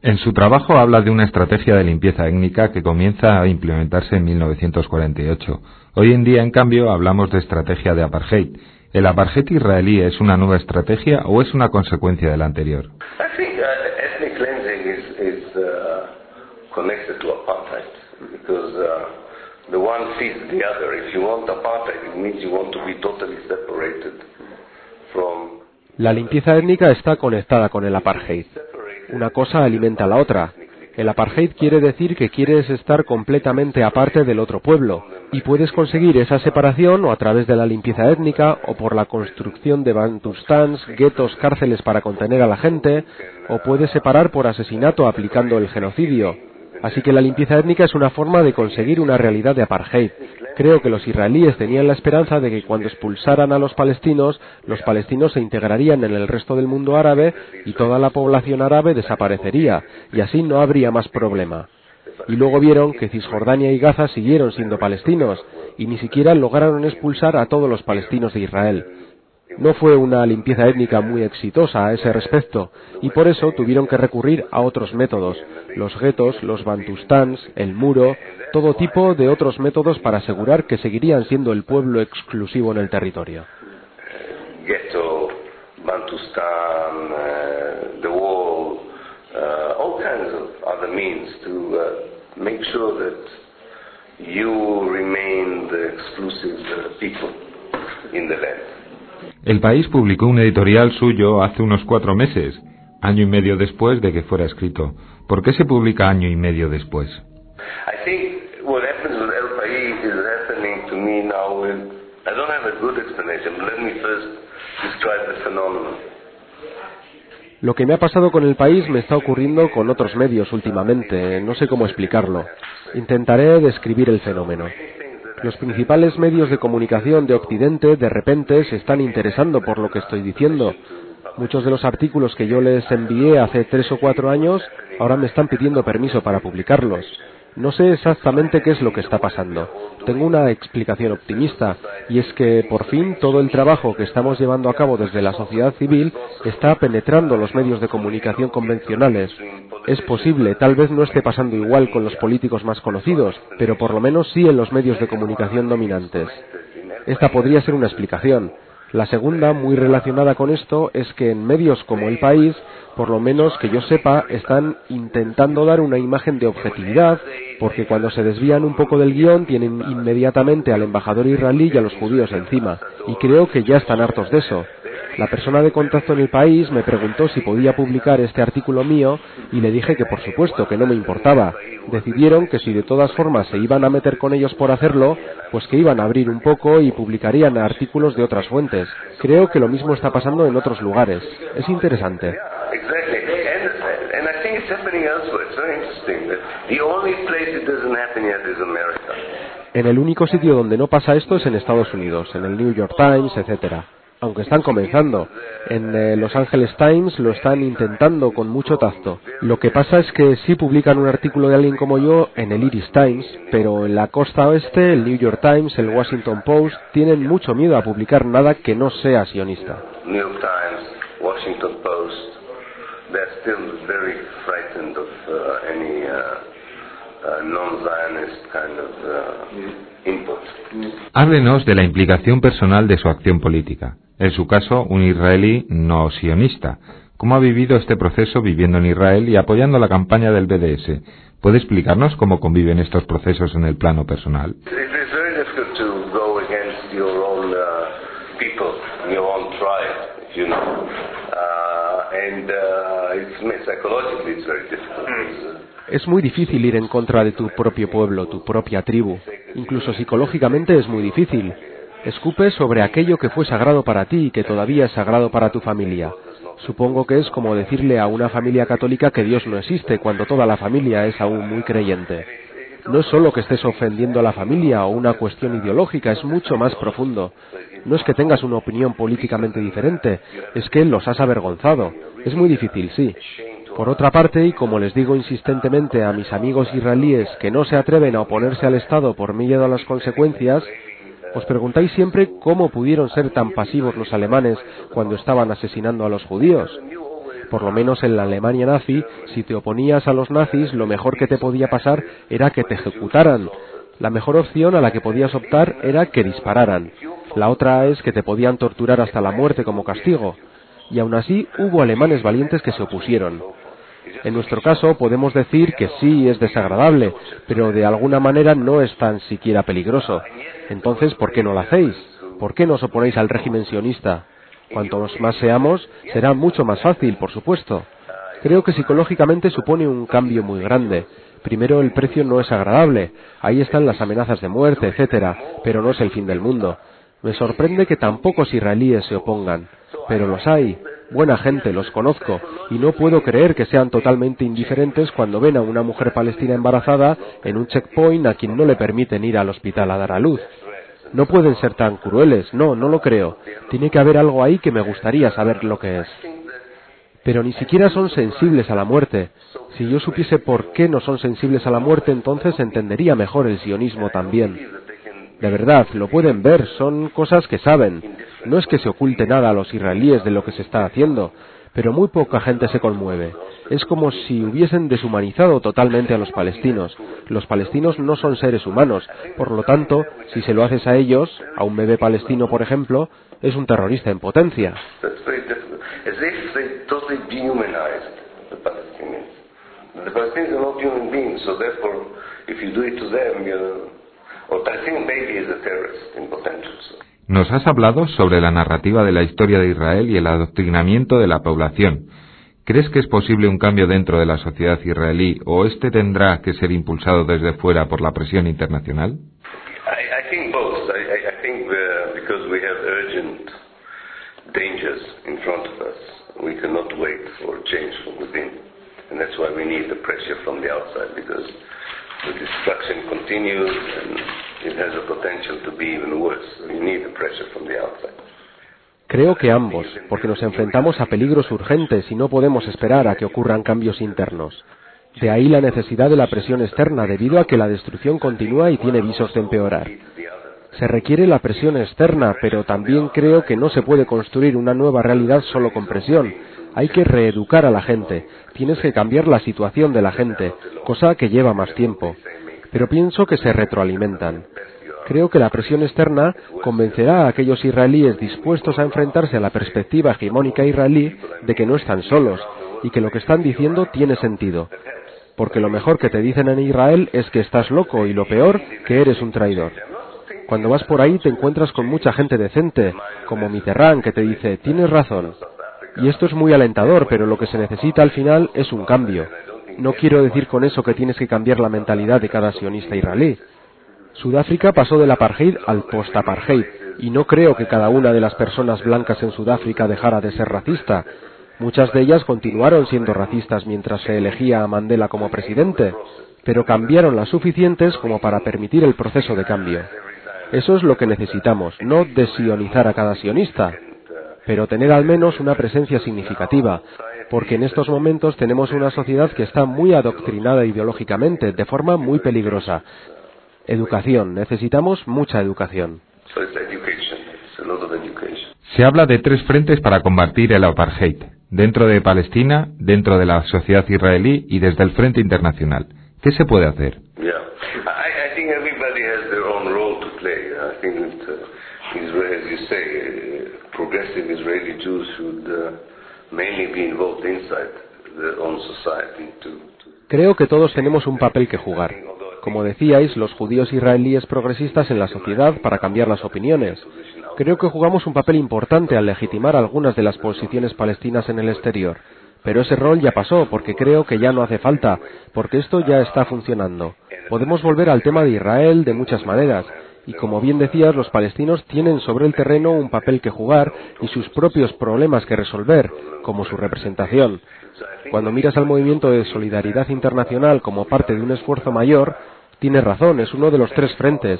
En su trabajo habla de una estrategia de limpieza étnica que comienza a implementarse en 1948. Hoy en día, en cambio, hablamos de estrategia de apartheid. ¿El apartheid israelí es una nueva estrategia o es una consecuencia de la anterior? La limpieza étnica está conectada con el apartheid. Una cosa alimenta a la otra. El apartheid quiere decir que quieres estar completamente aparte del otro pueblo, y puedes conseguir esa separación o a través de la limpieza étnica, o por la construcción de bantustans, guetos, cárceles para contener a la gente, o puedes separar por asesinato aplicando el genocidio. Así que la limpieza étnica es una forma de conseguir una realidad de apartheid. Creo que los israelíes tenían la esperanza de que cuando expulsaran a los palestinos, los palestinos se integrarían en el resto del mundo árabe y toda la población árabe desaparecería, y así no habría más problema. Y luego vieron que Cisjordania y Gaza siguieron siendo palestinos, y ni siquiera lograron expulsar a todos los palestinos de Israel. No fue una limpieza étnica muy exitosa a ese respecto, y por eso tuvieron que recurrir a otros métodos, los guetos, los bantustans, el muro, todo tipo de otros métodos para asegurar que seguirían siendo el pueblo exclusivo en el territorio. Ghetto, Bantustan, uh, the wall, uh, all kinds of other means to uh, make sure that you remain the exclusive people in the land. El país publicó un editorial suyo hace unos cuatro meses, año y medio después de que fuera escrito. ¿Por qué se publica año y medio después? Lo que me ha pasado con el país me está ocurriendo con otros medios últimamente, no sé cómo explicarlo. Intentaré describir el fenómeno. Los principales medios de comunicación de Occidente de repente se están interesando por lo que estoy diciendo. Muchos de los artículos que yo les envié hace tres o cuatro años ahora me están pidiendo permiso para publicarlos. No sé exactamente qué es lo que está pasando. Tengo una explicación optimista, y es que por fin todo el trabajo que estamos llevando a cabo desde la sociedad civil está penetrando los medios de comunicación convencionales. Es posible, tal vez no esté pasando igual con los políticos más conocidos, pero por lo menos sí en los medios de comunicación dominantes. Esta podría ser una explicación. La segunda, muy relacionada con esto, es que en medios como El País, por lo menos que yo sepa, están intentando dar una imagen de objetividad, porque cuando se desvían un poco del guion tienen inmediatamente al embajador israelí y a los judíos encima, y creo que ya están hartos de eso. La persona de contacto en el país me preguntó si podía publicar este artículo mío y le dije que por supuesto que no me importaba. Decidieron que si de todas formas se iban a meter con ellos por hacerlo, pues que iban a abrir un poco y publicarían artículos de otras fuentes. Creo que lo mismo está pasando en otros lugares. Es interesante. En el único sitio donde no pasa esto es en Estados Unidos, en el New York Times, etcétera aunque están comenzando. En eh, Los Angeles Times lo están intentando con mucho tacto. Lo que pasa es que sí publican un artículo de alguien como yo en el Iris Times, pero en la costa oeste, el New York Times, el Washington Post, tienen mucho miedo a publicar nada que no sea sionista. New York Times, Washington Post, they're still very frightened of uh, any uh, uh, non-Zionist kind of uh. Háblenos de la implicación personal de su acción política en su caso un israelí no sionista. ¿Cómo ha vivido este proceso viviendo en Israel y apoyando la campaña del BDS? ¿Puede explicarnos cómo conviven estos procesos en el plano personal? Es muy difícil ir en contra de tu propio pueblo, tu propia tribu. Incluso psicológicamente es muy difícil. Escupe sobre aquello que fue sagrado para ti y que todavía es sagrado para tu familia. Supongo que es como decirle a una familia católica que Dios no existe cuando toda la familia es aún muy creyente. No es solo que estés ofendiendo a la familia o una cuestión ideológica, es mucho más profundo. No es que tengas una opinión políticamente diferente, es que los has avergonzado. Es muy difícil, sí. Por otra parte, y como les digo insistentemente a mis amigos israelíes que no se atreven a oponerse al Estado por miedo a las consecuencias, os preguntáis siempre cómo pudieron ser tan pasivos los alemanes cuando estaban asesinando a los judíos. Por lo menos en la Alemania nazi, si te oponías a los nazis, lo mejor que te podía pasar era que te ejecutaran. La mejor opción a la que podías optar era que dispararan. La otra es que te podían torturar hasta la muerte como castigo. Y aún así hubo alemanes valientes que se opusieron. En nuestro caso podemos decir que sí es desagradable, pero de alguna manera no es tan siquiera peligroso. Entonces, ¿por qué no lo hacéis? ¿Por qué no os oponéis al régimen sionista? Cuantos más seamos, será mucho más fácil, por supuesto. Creo que psicológicamente supone un cambio muy grande. Primero, el precio no es agradable. Ahí están las amenazas de muerte, etcétera, pero no es el fin del mundo. Me sorprende que tan pocos israelíes se opongan, pero los hay. Buena gente, los conozco, y no puedo creer que sean totalmente indiferentes cuando ven a una mujer palestina embarazada en un checkpoint a quien no le permiten ir al hospital a dar a luz. No pueden ser tan crueles, no, no lo creo. Tiene que haber algo ahí que me gustaría saber lo que es. Pero ni siquiera son sensibles a la muerte. Si yo supiese por qué no son sensibles a la muerte, entonces entendería mejor el sionismo también. De verdad, lo pueden ver, son cosas que saben. No es que se oculte nada a los israelíes de lo que se está haciendo, pero muy poca gente se conmueve. Es como si hubiesen deshumanizado totalmente a los palestinos. Los palestinos no son seres humanos, por lo tanto, si se lo haces a ellos, a un bebé palestino, por ejemplo, es un terrorista en potencia. Nos has hablado sobre la narrativa de la historia de Israel y el adoctrinamiento de la población. ¿Crees que es posible un cambio dentro de la sociedad israelí o este tendrá que ser impulsado desde fuera por la presión internacional? The destruction continues and it has a potential to be even worse. You need the pressure from the outside. Creo que ambos, porque nos enfrentamos a peligros urgentes y no podemos esperar a que ocurran cambios internos. De ahí la necesidad de la presión externa debido a que la destrucción continúa y tiene visos de empeorar. Se requiere la presión externa, pero también creo que no se puede construir una nueva realidad solo con presión. Hay que reeducar a la gente, tienes que cambiar la situación de la gente, cosa que lleva más tiempo. Pero pienso que se retroalimentan. Creo que la presión externa convencerá a aquellos israelíes dispuestos a enfrentarse a la perspectiva hegemónica israelí de que no están solos y que lo que están diciendo tiene sentido. Porque lo mejor que te dicen en Israel es que estás loco y lo peor, que eres un traidor. Cuando vas por ahí te encuentras con mucha gente decente, como Mitterrand, que te dice, tienes razón. Y esto es muy alentador, pero lo que se necesita al final es un cambio. No quiero decir con eso que tienes que cambiar la mentalidad de cada sionista israelí. Sudáfrica pasó del apartheid al post-apartheid, y no creo que cada una de las personas blancas en Sudáfrica dejara de ser racista. Muchas de ellas continuaron siendo racistas mientras se elegía a Mandela como presidente, pero cambiaron las suficientes como para permitir el proceso de cambio. Eso es lo que necesitamos, no desionizar a cada sionista, pero tener al menos una presencia significativa, porque en estos momentos tenemos una sociedad que está muy adoctrinada ideológicamente, de forma muy peligrosa, Educación. Necesitamos mucha educación. Se habla de tres frentes para combatir el apartheid. Dentro de Palestina, dentro de la sociedad israelí y desde el frente internacional. ¿Qué se puede hacer? Uh, Creo que todos tenemos un papel que jugar. Como decíais, los judíos israelíes progresistas en la sociedad para cambiar las opiniones. Creo que jugamos un papel importante al legitimar algunas de las posiciones palestinas en el exterior. Pero ese rol ya pasó, porque creo que ya no hace falta, porque esto ya está funcionando. Podemos volver al tema de Israel de muchas maneras, y como bien decías, los palestinos tienen sobre el terreno un papel que jugar y sus propios problemas que resolver, como su representación. Cuando miras al movimiento de solidaridad internacional como parte de un esfuerzo mayor, tienes razón, es uno de los tres frentes.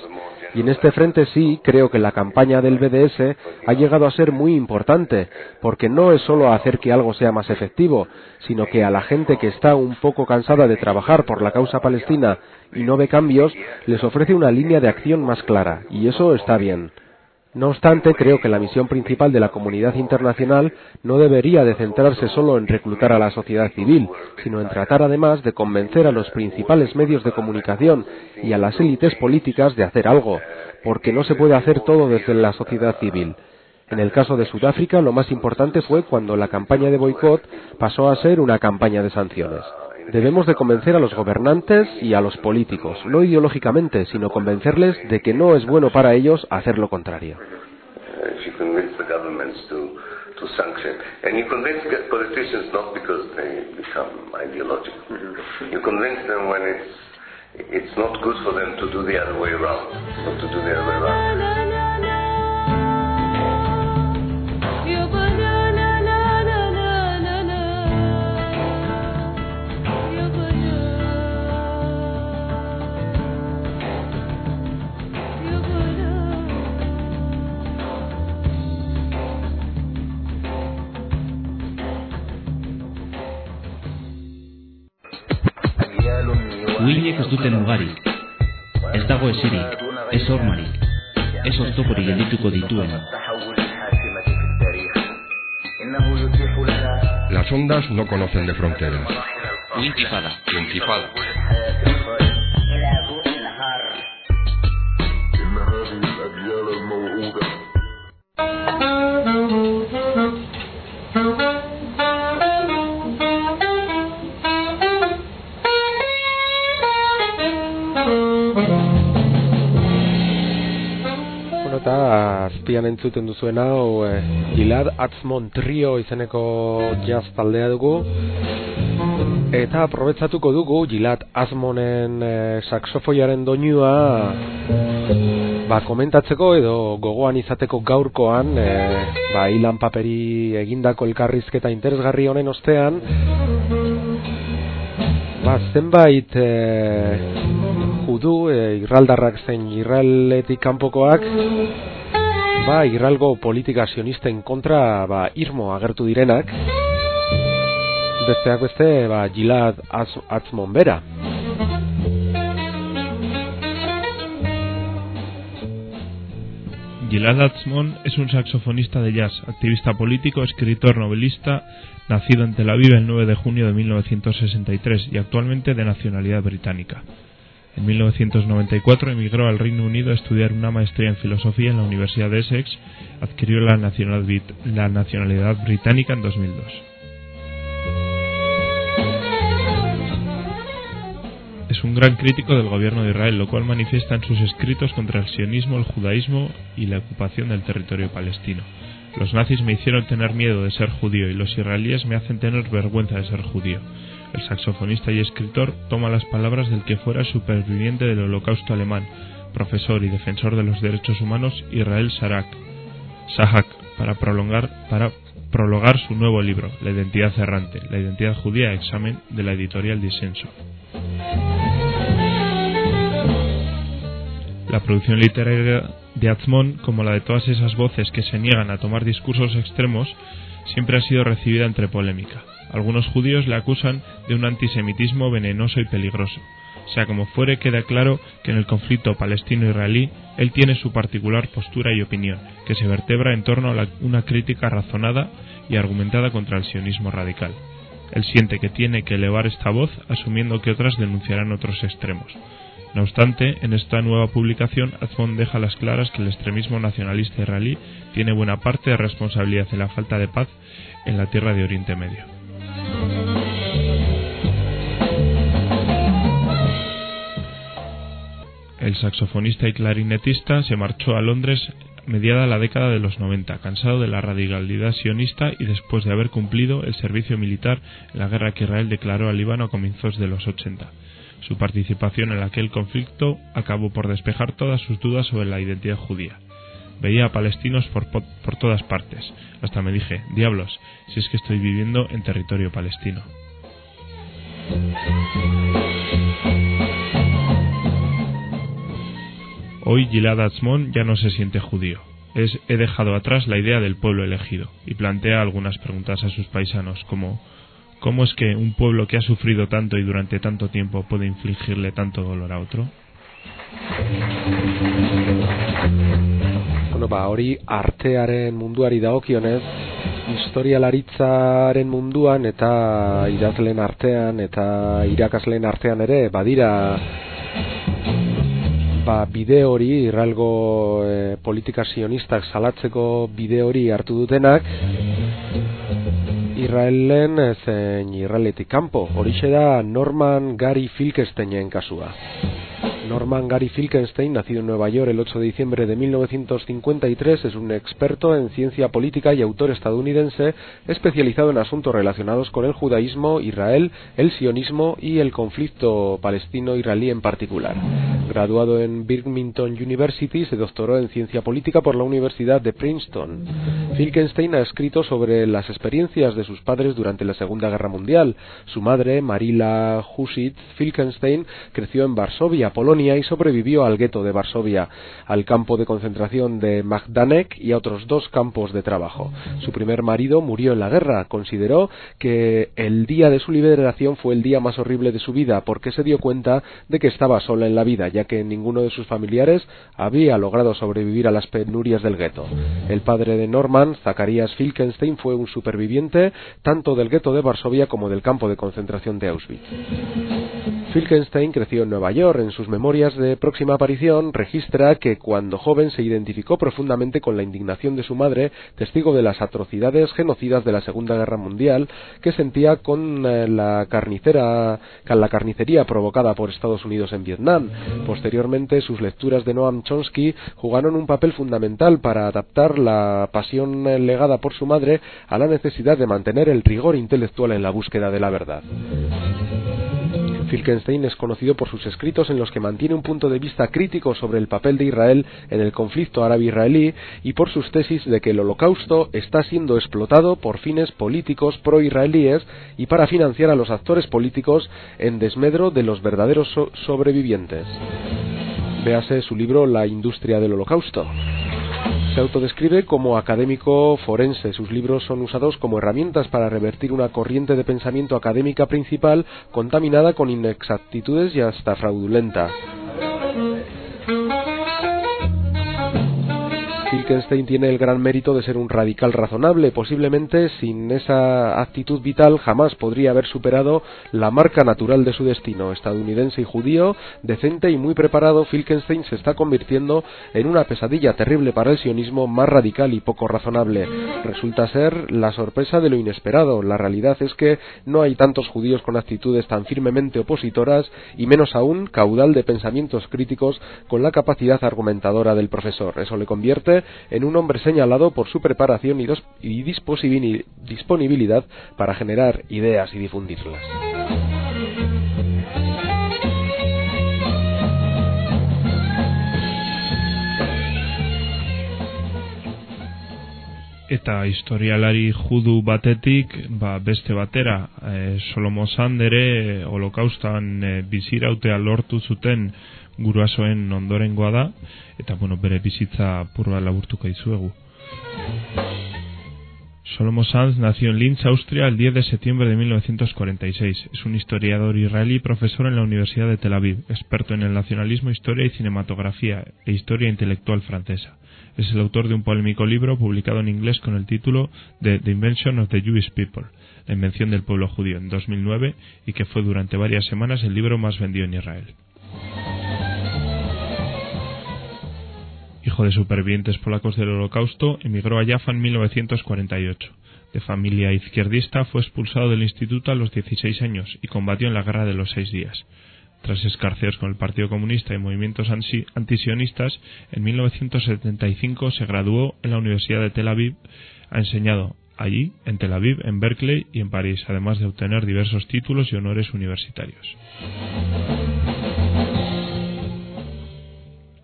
Y en este frente sí creo que la campaña del BDS ha llegado a ser muy importante, porque no es solo hacer que algo sea más efectivo, sino que a la gente que está un poco cansada de trabajar por la causa palestina y no ve cambios, les ofrece una línea de acción más clara, y eso está bien. No obstante, creo que la misión principal de la comunidad internacional no debería de centrarse solo en reclutar a la sociedad civil, sino en tratar además de convencer a los principales medios de comunicación y a las élites políticas de hacer algo, porque no se puede hacer todo desde la sociedad civil. En el caso de Sudáfrica, lo más importante fue cuando la campaña de boicot pasó a ser una campaña de sanciones. Debemos de convencer a los gobernantes y a los políticos, no ideológicamente, sino convencerles de que no es bueno para ellos hacer lo contrario. If you convince the governments to, to sanction, and you convince the politicians not because they become ideological. You convince them when it's it's not good for them to do the other way around, not to do the other way around. Uhinek ez duten mugarik. Ez dago esirik, ez hormarik, ez oztoporik geldituko dituena. Las ondas no conocen de fronteras. Uintifada. Intifada. Azpian entzuten duzuen hau eh, Gilad Atzmon Trio izeneko jazz taldea dugu. Eta aprobetsatuko dugu Gilad Atzmonen eh, saxofoiaren doinua ba, komentatzeko edo gogoan izateko gaurkoan eh, ba, ilan paperi egindako elkarrizketa interesgarri honen ostean. Ba, zenbait eh, judu, e, irraldarrak zein irraletik kanpokoak ba, irralgo politika sionisten kontra ba, irmo agertu direnak besteak beste ba, Gilad Az, Atzmon bera Gilad Atzmon es un saxofonista de jazz, activista político, escritor, novelista, nacido en Tel Aviv el 9 de junio de 1963 y actualmente de nacionalidad británica. En 1994 emigró al Reino Unido a estudiar una maestría en filosofía en la Universidad de Essex, adquirió la nacionalidad, la nacionalidad británica en 2002. Es un gran crítico del gobierno de Israel, lo cual manifiesta en sus escritos contra el sionismo, el judaísmo y la ocupación del territorio palestino. Los nazis me hicieron tener miedo de ser judío y los israelíes me hacen tener vergüenza de ser judío. El saxofonista y escritor toma las palabras del que fuera superviviente del holocausto alemán, profesor y defensor de los derechos humanos Israel Sarak, Sahak, para prolongar, para prologar su nuevo libro, La identidad errante, la identidad judía, examen de la editorial Disenso. La producción literaria de Atzmon, como la de todas esas voces que se niegan a tomar discursos extremos, siempre ha sido recibida entre polémica. Algunos judíos le acusan de un antisemitismo venenoso y peligroso. Sea como fuere, queda claro que en el conflicto palestino-israelí él tiene su particular postura y opinión, que se vertebra en torno a una crítica razonada y argumentada contra el sionismo radical. Él siente que tiene que elevar esta voz asumiendo que otras denunciarán otros extremos. No obstante, en esta nueva publicación, Azmon deja las claras que el extremismo nacionalista israelí tiene buena parte de responsabilidad en la falta de paz en la tierra de Oriente Medio. El saxofonista y clarinetista se marchó a Londres mediada la década de los 90, cansado de la radicalidad sionista y después de haber cumplido el servicio militar en la guerra que Israel declaró al Líbano a comienzos de los 80. Su participación en aquel conflicto acabó por despejar todas sus dudas sobre la identidad judía. Veía a palestinos por, todas partes. Hasta me dije, diablos, si es que estoy viviendo en territorio palestino. Hoy Gilad Atzmon ya no se siente judío. Es, he dejado atrás la idea del pueblo elegido y plantea algunas preguntas a sus paisanos como ¿cómo es que un pueblo que ha sufrido tanto y durante tanto tiempo puede infligirle tanto dolor a otro? Bueno, ba, hori artearen munduari dagokionez, historialaritzaren munduan eta idazleen artean eta irakasleen artean ere badira ba, bide hori irralgo e, politika sionistak salatzeko bide hori hartu dutenak Israelen zen Israeletik kanpo. Horixe da Norman Gary Filkesteinen kasua Norman Gary Filkenstein, nacido en Nueva York el 8 de diciembre de 1953, es un experto en ciencia política y autor estadounidense especializado en asuntos relacionados con el judaísmo, Israel, el sionismo y el conflicto palestino-israelí en particular. Graduado en Birmingham University, se doctoró en ciencia política por la Universidad de Princeton. Filkenstein ha escrito sobre las experiencias de sus padres durante la Segunda Guerra Mundial. Su madre, Marila Husit Filkenstein, creció en Varsovia, Polonia, y sobrevivió al gueto de Varsovia, al campo de concentración de Magdanek y a otros dos campos de trabajo. Su primer marido murió en la guerra. Consideró que el día de su liberación fue el día más horrible de su vida porque se dio cuenta de que estaba sola en la vida, ya que ninguno de sus familiares había logrado sobrevivir a las penurias del gueto. El padre de Norman, Zacharias Filkenstein, fue un superviviente tanto del gueto de Varsovia como del campo de concentración de Auschwitz. Filkenstein creció en Nueva York. En sus memorias de próxima aparición registra que cuando joven se identificó profundamente con la indignación de su madre, testigo de las atrocidades genocidas de la Segunda Guerra Mundial, que sentía con eh, la carnicera, con la carnicería provocada por Estados Unidos en Vietnam. Posteriormente, sus lecturas de Noam Chomsky jugaron un papel fundamental para adaptar la pasión legada por su madre a la necesidad de mantener el rigor intelectual en la búsqueda de la verdad. Filkenstein es conocido por sus escritos en los que mantiene un punto de vista crítico sobre el papel de Israel en el conflicto árabe-israelí y por sus tesis de que el holocausto está siendo explotado por fines políticos pro-israelíes y para financiar a los actores políticos en desmedro de los verdaderos so sobrevivientes. Véase su libro La industria del holocausto. Se autodescribe como académico forense. Sus libros son usados como herramientas para revertir una corriente de pensamiento académica principal contaminada con inexactitudes y hasta fraudulenta. Wittgenstein tiene el gran mérito de ser un radical razonable. Posiblemente sin esa actitud vital jamás podría haber superado la marca natural de su destino. Estadounidense y judío, decente y muy preparado, Filkenstein se está convirtiendo en una pesadilla terrible para el sionismo más radical y poco razonable. Resulta ser la sorpresa de lo inesperado. La realidad es que no hay tantos judíos con actitudes tan firmemente opositoras y menos aún caudal de pensamientos críticos con la capacidad argumentadora del profesor. Eso le convierte en un hombre señalado por su preparación y, y disponibilidad para generar ideas y difundirlas. eta historialari judu batetik ba, beste batera e, Solomo Sandere holokaustan e, bizirautea lortu zuten gurasoen ondorengoa da eta bueno, bere bizitza purba laburtuko dizuegu. Solomo Sanz nació en Linz, Austria, el 10 de septiembre de 1946. Es un historiador israelí y profesor en la Universidad de Tel Aviv, experto en el nacionalismo, historia y cinematografía e historia intelectual francesa. Es el autor de un polémico libro publicado en inglés con el título The Invention of the Jewish People, la invención del pueblo judío, en 2009 y que fue durante varias semanas el libro más vendido en Israel. Hijo de supervivientes polacos del Holocausto, emigró a Jaffa en 1948. De familia izquierdista, fue expulsado del instituto a los 16 años y combatió en la Guerra de los Seis Días. Tras escarceos con el Partido Comunista y movimientos antisionistas, en 1975 se graduó en la Universidad de Tel Aviv. Ha enseñado allí, en Tel Aviv, en Berkeley y en París, además de obtener diversos títulos y honores universitarios.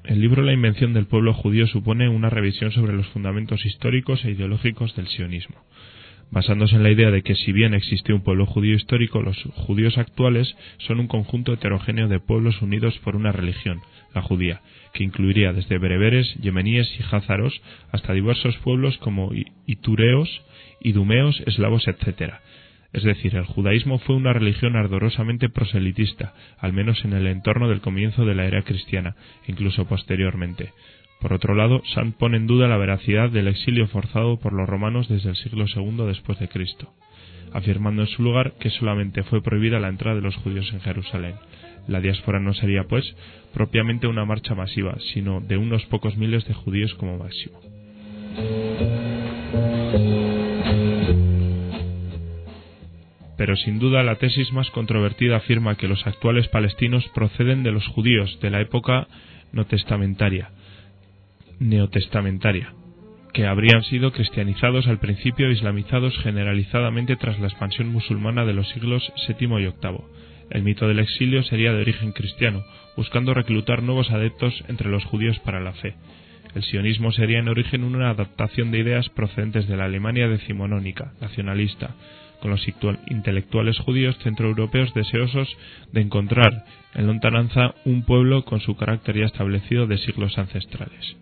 El libro La invención del pueblo judío supone una revisión sobre los fundamentos históricos e ideológicos del sionismo. Basándose en la idea de que si bien existió un pueblo judío histórico, los judíos actuales son un conjunto heterogéneo de pueblos unidos por una religión, la judía, que incluiría desde bereberes, yemeníes y házaros hasta diversos pueblos como itureos, idumeos, eslavos, etc., es decir, el judaísmo fue una religión ardorosamente proselitista, al menos en el entorno del comienzo de la era cristiana, incluso posteriormente. Por otro lado, Sant pone en duda la veracidad del exilio forzado por los romanos desde el siglo II después de Cristo, afirmando en su lugar que solamente fue prohibida la entrada de los judíos en Jerusalén. La diáspora no sería, pues, propiamente una marcha masiva, sino de unos pocos miles de judíos como máximo. Pero sin duda la tesis más controvertida afirma que los actuales palestinos proceden de los judíos de la época no testamentaria, neotestamentaria, que habrían sido cristianizados al principio e islamizados generalizadamente tras la expansión musulmana de los siglos VII y VIII. El mito del exilio sería de origen cristiano, buscando reclutar nuevos adeptos entre los judíos para la fe. El sionismo sería en origen una adaptación de ideas procedentes de la Alemania decimonónica, nacionalista, con los intelectuales judíos centroeuropeos deseosos de encontrar en lontananza un pueblo con su carácter ya establecido de siglos ancestrales.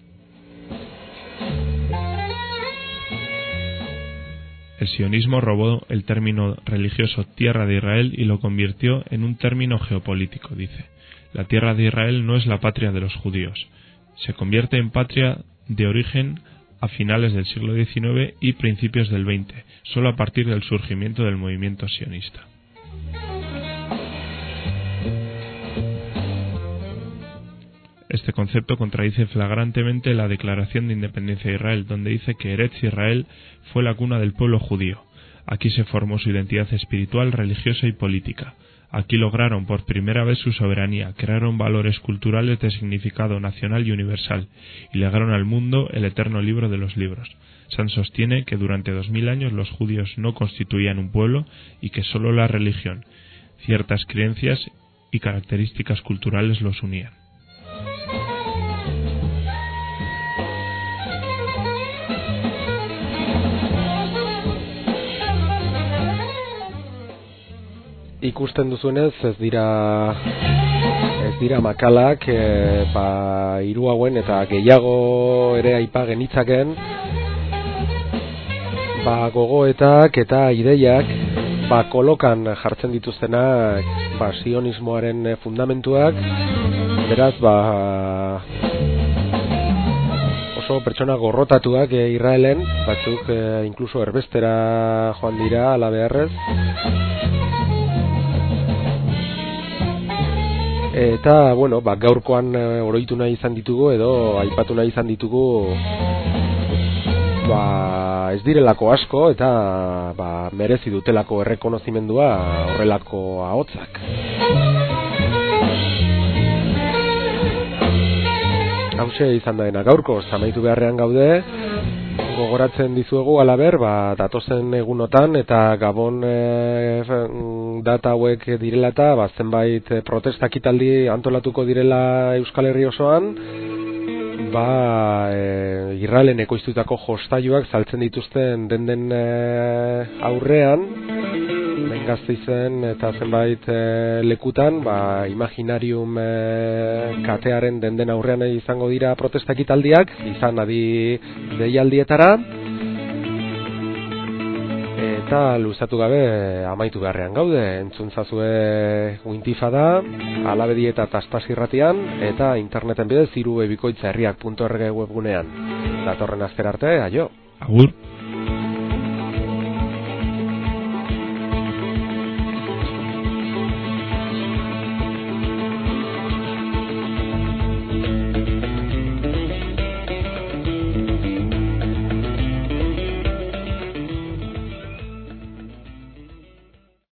El sionismo robó el término religioso tierra de Israel y lo convirtió en un término geopolítico, dice. La tierra de Israel no es la patria de los judíos. Se convierte en patria de origen a finales del siglo XIX y principios del XX, solo a partir del surgimiento del movimiento sionista. Este concepto contradice flagrantemente la Declaración de Independencia de Israel, donde dice que Eretz Israel fue la cuna del pueblo judío. Aquí se formó su identidad espiritual, religiosa y política. Aquí lograron por primera vez su soberanía, crearon valores culturales de significado nacional y universal, y legaron al mundo el eterno libro de los libros. San sostiene que durante dos mil años los judíos no constituían un pueblo y que sólo la religión, ciertas creencias y características culturales los unían. Ikusten duzuenez ez dira ez dira makalak e, ba, iru hauen eta gehiago ere aipa genitzaken ba, gogoetak eta ideiak ba, kolokan jartzen dituztenak ba, sionismoaren fundamentuak. Beraz ba, oso pertsona gorrotatuak e, Israelen. Batzuk e, inkluso erbestera joan dira ala beharrez Eta, bueno, ba, gaurkoan e, oroitu nahi izan ditugu edo aipatu nahi izan ditugu ba, ez direlako asko eta ba, merezi dutelako errekonozimendua horrelako ahotsak. Hauze izan daena gaurko, zamaitu beharrean gaude, gogoratzen dizuegu alaber, ba, datozen egunotan eta gabon e, data hauek direla eta ba, zenbait e, protestak italdi antolatuko direla Euskal Herri osoan ba, e, irralen ekoiztutako jostaiuak saltzen dituzten den den e, aurrean gazteizen eta zenbait e, lekutan ba, imaginarium e, katearen den den aurrean izango dira protestak italdiak izan adi deialdietara. Eta luzatu gabe amaitu beharrean gaude entzuntzazue uintifada alabedi eta taspasirratian eta interneten bidez ziru ebikoitza herriak.org webgunean datorren azter arte, aio. Agur